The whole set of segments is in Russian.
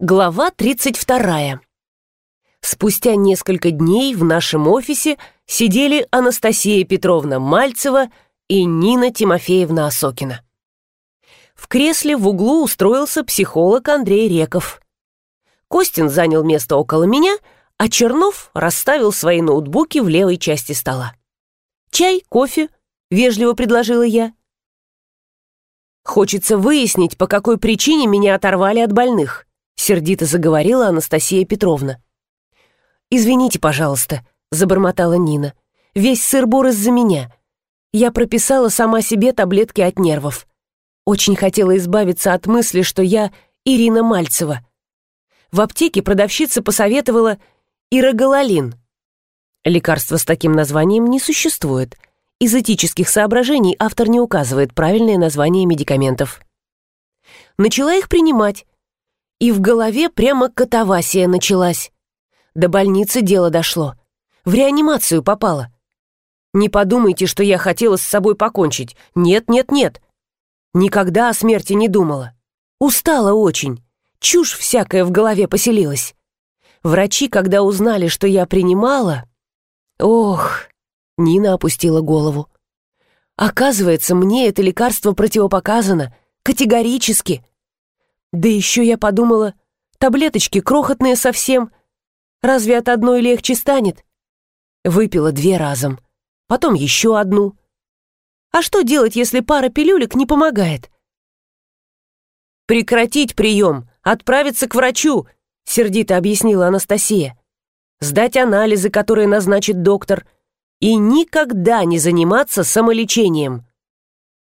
Глава 32. Спустя несколько дней в нашем офисе сидели Анастасия Петровна Мальцева и Нина Тимофеевна Осокина. В кресле в углу устроился психолог Андрей Реков. Костин занял место около меня, а Чернов расставил свои ноутбуки в левой части стола. «Чай, кофе?» — вежливо предложила я. «Хочется выяснить, по какой причине меня оторвали от больных» сердито заговорила Анастасия Петровна. «Извините, пожалуйста», — забормотала Нина. «Весь сыр-бор из-за меня. Я прописала сама себе таблетки от нервов. Очень хотела избавиться от мысли, что я Ирина Мальцева. В аптеке продавщица посоветовала ирогалалин. Лекарства с таким названием не существует. Из этических соображений автор не указывает правильное название медикаментов. Начала их принимать, и в голове прямо катавасия началась. До больницы дело дошло. В реанимацию попала. Не подумайте, что я хотела с собой покончить. Нет, нет, нет. Никогда о смерти не думала. Устала очень. Чушь всякая в голове поселилась. Врачи, когда узнали, что я принимала... Ох, Нина опустила голову. Оказывается, мне это лекарство противопоказано. Категорически. Да еще я подумала, таблеточки крохотные совсем. Разве от одной легче станет? Выпила две разом, потом еще одну. А что делать, если пара пилюлек не помогает? «Прекратить прием, отправиться к врачу», — сердито объяснила Анастасия. «Сдать анализы, которые назначит доктор, и никогда не заниматься самолечением.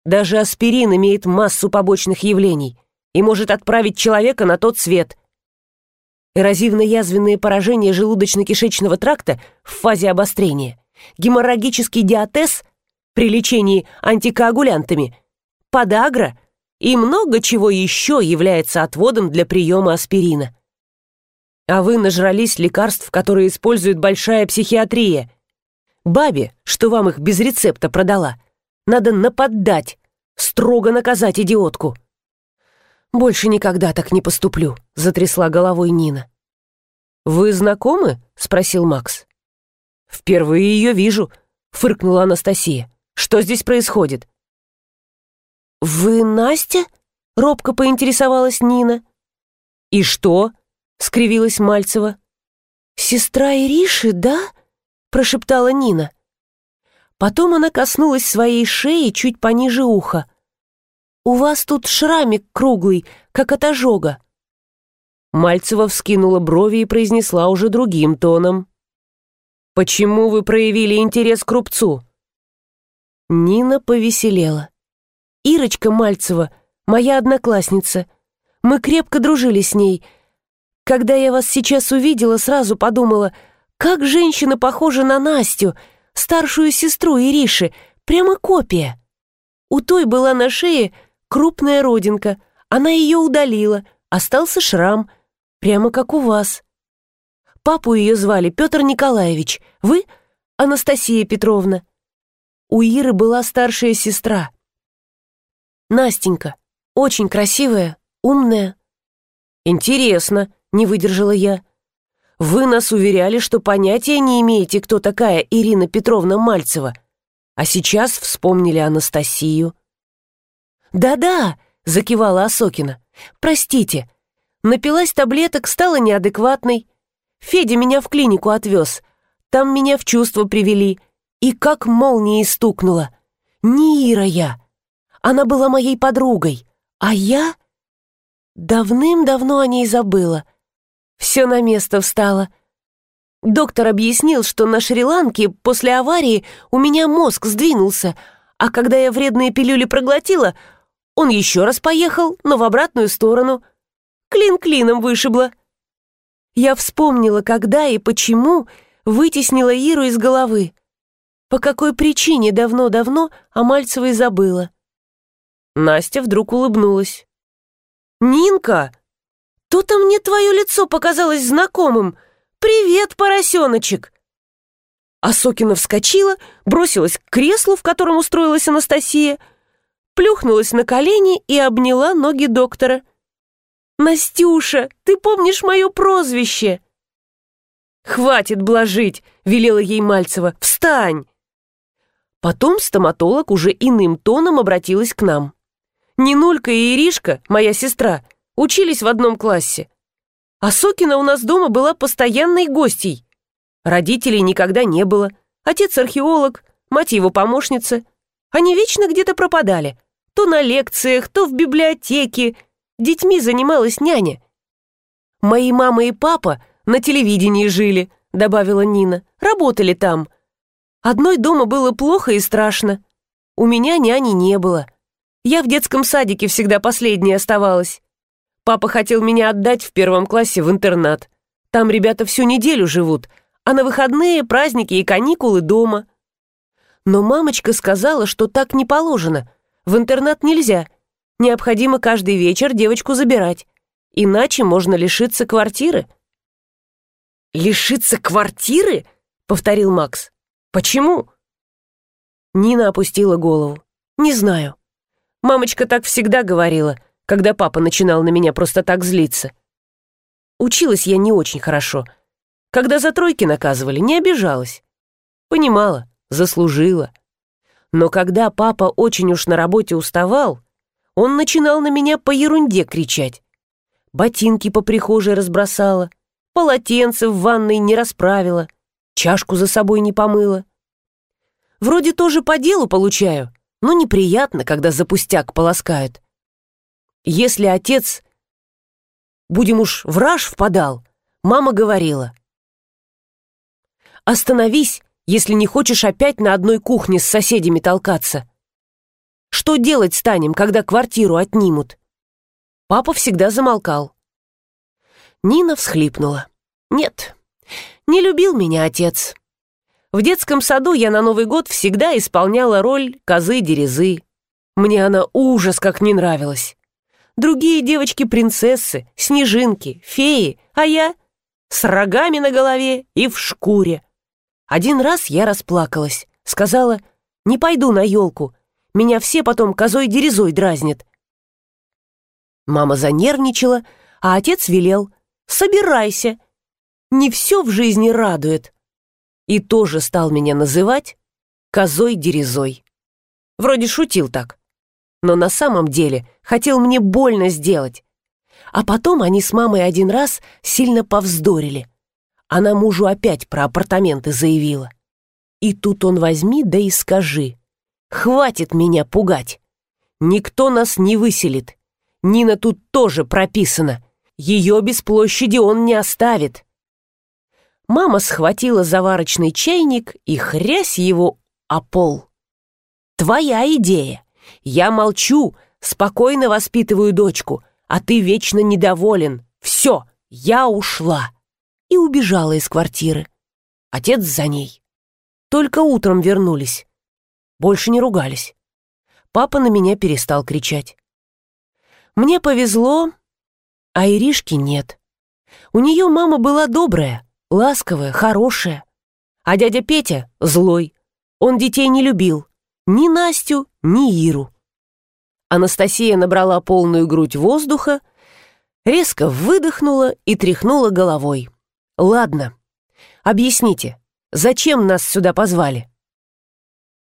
Даже аспирин имеет массу побочных явлений и может отправить человека на тот свет. Эрозивно-язвенные поражения желудочно-кишечного тракта в фазе обострения, геморрагический диатез при лечении антикоагулянтами, подагра и много чего еще является отводом для приема аспирина. А вы нажрались лекарств, которые использует большая психиатрия. Бабе, что вам их без рецепта продала, надо наподдать, строго наказать идиотку. «Больше никогда так не поступлю», — затрясла головой Нина. «Вы знакомы?» — спросил Макс. «Впервые ее вижу», — фыркнула Анастасия. «Что здесь происходит?» «Вы Настя?» — робко поинтересовалась Нина. «И что?» — скривилась Мальцева. «Сестра Ириши, да?» — прошептала Нина. Потом она коснулась своей шеи чуть пониже уха. «У вас тут шрамик круглый, как от ожога». Мальцева вскинула брови и произнесла уже другим тоном. «Почему вы проявили интерес к рубцу?» Нина повеселела. «Ирочка Мальцева, моя одноклассница. Мы крепко дружили с ней. Когда я вас сейчас увидела, сразу подумала, как женщина похожа на Настю, старшую сестру Ириши, прямо копия. У той была на шее крупная родинка. Она ее удалила. Остался шрам. Прямо как у вас. Папу ее звали Петр Николаевич. Вы — Анастасия Петровна. У Иры была старшая сестра. Настенька. Очень красивая, умная. Интересно, не выдержала я. Вы нас уверяли, что понятия не имеете, кто такая Ирина Петровна Мальцева. А сейчас вспомнили Анастасию. «Да-да», — закивала Осокина. «Простите. Напилась таблеток, стала неадекватной. Федя меня в клинику отвез. Там меня в чувство привели. И как молнией стукнула. Не Ира я. Она была моей подругой. А я... Давным-давно о ней забыла. Все на место встало. Доктор объяснил, что на Шри-Ланке после аварии у меня мозг сдвинулся, а когда я вредные пилюли проглотила, он еще раз поехал, но в обратную сторону. Клин клином вышибло. Я вспомнила, когда и почему вытеснила Иру из головы. По какой причине давно-давно о Мальцевой забыла. Настя вдруг улыбнулась. «Нинка, то-то мне твое лицо показалось знакомым. Привет, поросеночек!» Асокина вскочила, бросилась к креслу, в котором устроилась Анастасия, плюхнулась на колени и обняла ноги доктора. «Настюша, ты помнишь мое прозвище?» «Хватит блажить!» — велела ей Мальцева. «Встань!» Потом стоматолог уже иным тоном обратилась к нам. Нинулька и Иришка, моя сестра, учились в одном классе. А Сокина у нас дома была постоянной гостьей. Родителей никогда не было. Отец археолог, мать его помощница. Они вечно где-то пропадали. То на лекциях, то в библиотеке. Детьми занималась няня. «Мои мама и папа на телевидении жили», — добавила Нина. «Работали там. Одной дома было плохо и страшно. У меня няни не было. Я в детском садике всегда последней оставалась. Папа хотел меня отдать в первом классе в интернат. Там ребята всю неделю живут, а на выходные, праздники и каникулы дома. Но мамочка сказала, что так не положено. В интернат нельзя. Необходимо каждый вечер девочку забирать. Иначе можно лишиться квартиры. «Лишиться квартиры?» — повторил Макс. «Почему?» Нина опустила голову. «Не знаю. Мамочка так всегда говорила, когда папа начинал на меня просто так злиться. Училась я не очень хорошо. Когда за тройки наказывали, не обижалась. Понимала, заслужила. Но когда папа очень уж на работе уставал, он начинал на меня по ерунде кричать. Ботинки по прихожей разбросала, полотенце в ванной не расправила, чашку за собой не помыла. Вроде тоже по делу получаю, но неприятно, когда за пустяк полоскают. Если отец, будем уж, враж впадал, мама говорила. «Остановись, если не хочешь опять на одной кухне с соседями толкаться. Что делать станем, когда квартиру отнимут?» Папа всегда замолкал. Нина всхлипнула. «Нет, не любил меня отец. В детском саду я на Новый год всегда исполняла роль козы-дерезы. Мне она ужас как не нравилась. Другие девочки-принцессы, снежинки, феи, а я с рогами на голове и в шкуре. Один раз я расплакалась, сказала, не пойду на елку, меня все потом козой-дерезой дразнят. Мама занервничала, а отец велел, собирайся, не все в жизни радует и тоже стал меня называть козой-дерезой. Вроде шутил так, но на самом деле хотел мне больно сделать. А потом они с мамой один раз сильно повздорили. Она мужу опять про апартаменты заявила. И тут он возьми да и скажи. Хватит меня пугать. Никто нас не выселит. Нина тут тоже прописана. Ее без площади он не оставит. Мама схватила заварочный чайник и хрясь его о пол. «Твоя идея. Я молчу, спокойно воспитываю дочку, а ты вечно недоволен. Все, я ушла». И убежала из квартиры. Отец за ней. Только утром вернулись. Больше не ругались. Папа на меня перестал кричать. Мне повезло, а Иришки нет. У нее мама была добрая, ласковая, хорошая. А дядя Петя злой. Он детей не любил. Ни Настю, ни Иру. Анастасия набрала полную грудь воздуха, резко выдохнула и тряхнула головой. «Ладно, объясните, зачем нас сюда позвали?»